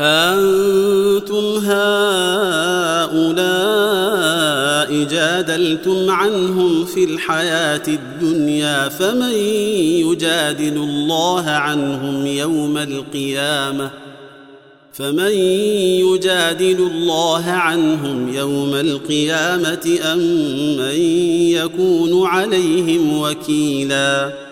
ها أنتم هؤلاء جادلتم عنهم في الحياة الدنيا فمن يجادل الله عنهم يوم القيامة؟ فمن يجادل الله عنهم يوم القيامة أم من يكون عليهم وكيلا؟